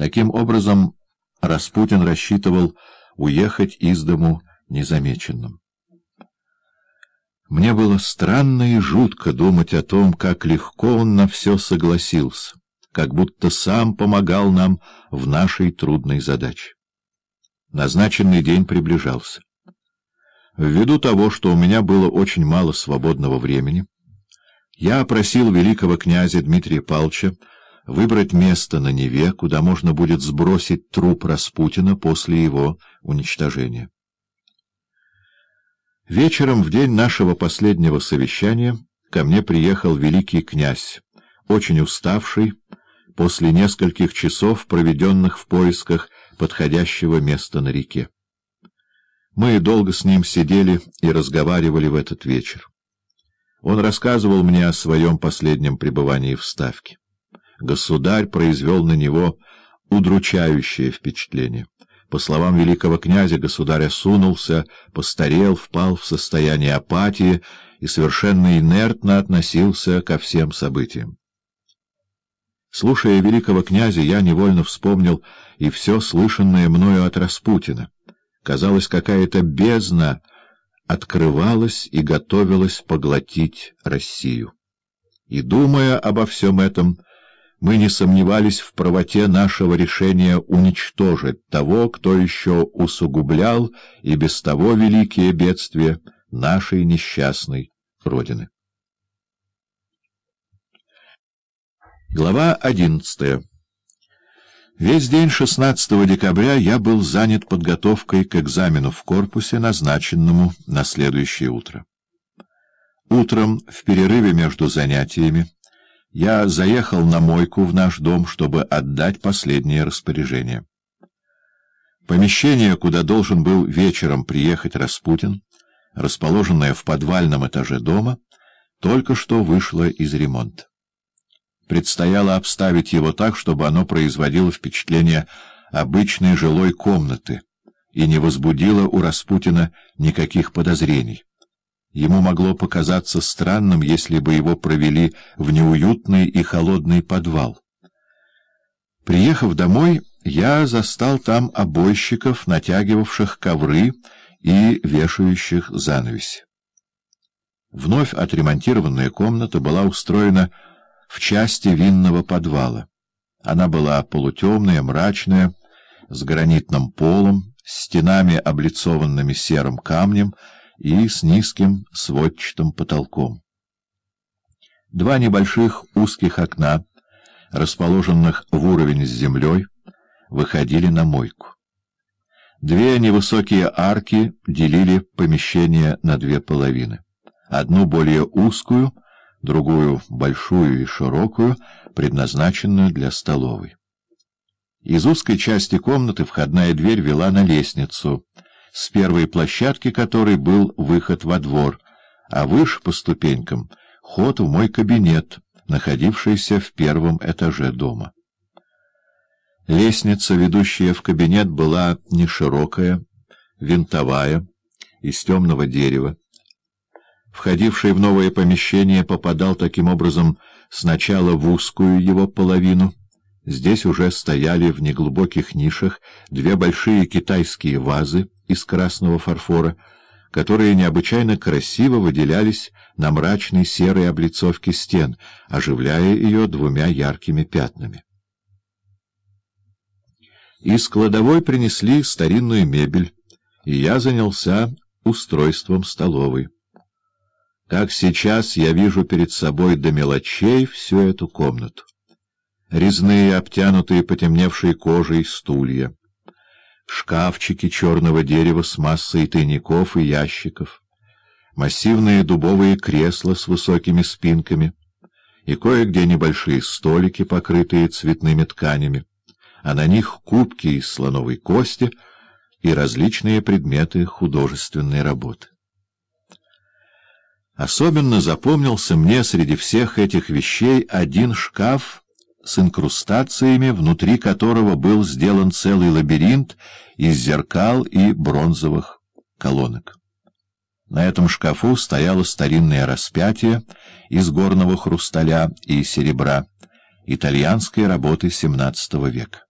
Таким образом, Распутин рассчитывал уехать из дому незамеченным. Мне было странно и жутко думать о том, как легко он на все согласился, как будто сам помогал нам в нашей трудной задаче. Назначенный день приближался. Ввиду того, что у меня было очень мало свободного времени, я просил великого князя Дмитрия Павловича выбрать место на Неве, куда можно будет сбросить труп Распутина после его уничтожения. Вечером, в день нашего последнего совещания, ко мне приехал великий князь, очень уставший, после нескольких часов, проведенных в поисках подходящего места на реке. Мы долго с ним сидели и разговаривали в этот вечер. Он рассказывал мне о своем последнем пребывании в Ставке. Государь произвел на него удручающее впечатление. По словам великого князя, государь осунулся, постарел, впал в состояние апатии и совершенно инертно относился ко всем событиям. Слушая великого князя, я невольно вспомнил и все слышанное мною от Распутина. Казалось, какая-то бездна открывалась и готовилась поглотить Россию. И, думая обо всем этом, мы не сомневались в правоте нашего решения уничтожить того, кто еще усугублял и без того великие бедствия нашей несчастной Родины. Глава одиннадцатая Весь день 16 декабря я был занят подготовкой к экзамену в корпусе, назначенному на следующее утро. Утром, в перерыве между занятиями, я заехал на мойку в наш дом, чтобы отдать последнее распоряжение. Помещение, куда должен был вечером приехать Распутин, расположенное в подвальном этаже дома, только что вышло из ремонта. Предстояло обставить его так, чтобы оно производило впечатление обычной жилой комнаты и не возбудило у Распутина никаких подозрений. Ему могло показаться странным, если бы его провели в неуютный и холодный подвал. Приехав домой, я застал там обойщиков, натягивавших ковры и вешающих занавеси. Вновь отремонтированная комната была устроена в части винного подвала. Она была полутемная, мрачная, с гранитным полом, стенами, облицованными серым камнем, и с низким сводчатым потолком. Два небольших узких окна, расположенных в уровень с землей, выходили на мойку. Две невысокие арки делили помещение на две половины. Одну более узкую, другую большую и широкую, предназначенную для столовой. Из узкой части комнаты входная дверь вела на лестницу — с первой площадки которой был выход во двор, а выше по ступенькам — ход в мой кабинет, находившийся в первом этаже дома. Лестница, ведущая в кабинет, была не широкая, винтовая, из темного дерева. Входивший в новое помещение попадал таким образом сначала в узкую его половину. Здесь уже стояли в неглубоких нишах две большие китайские вазы, из красного фарфора, которые необычайно красиво выделялись на мрачной серой облицовке стен, оживляя ее двумя яркими пятнами. Из кладовой принесли старинную мебель, и я занялся устройством столовой. Как сейчас я вижу перед собой до мелочей всю эту комнату. Резные, обтянутые потемневшей кожей стулья шкафчики черного дерева с массой тайников и ящиков, массивные дубовые кресла с высокими спинками и кое-где небольшие столики, покрытые цветными тканями, а на них кубки из слоновой кости и различные предметы художественной работы. Особенно запомнился мне среди всех этих вещей один шкаф с инкрустациями, внутри которого был сделан целый лабиринт из зеркал и бронзовых колонок. На этом шкафу стояло старинное распятие из горного хрусталя и серебра итальянской работы XVII века.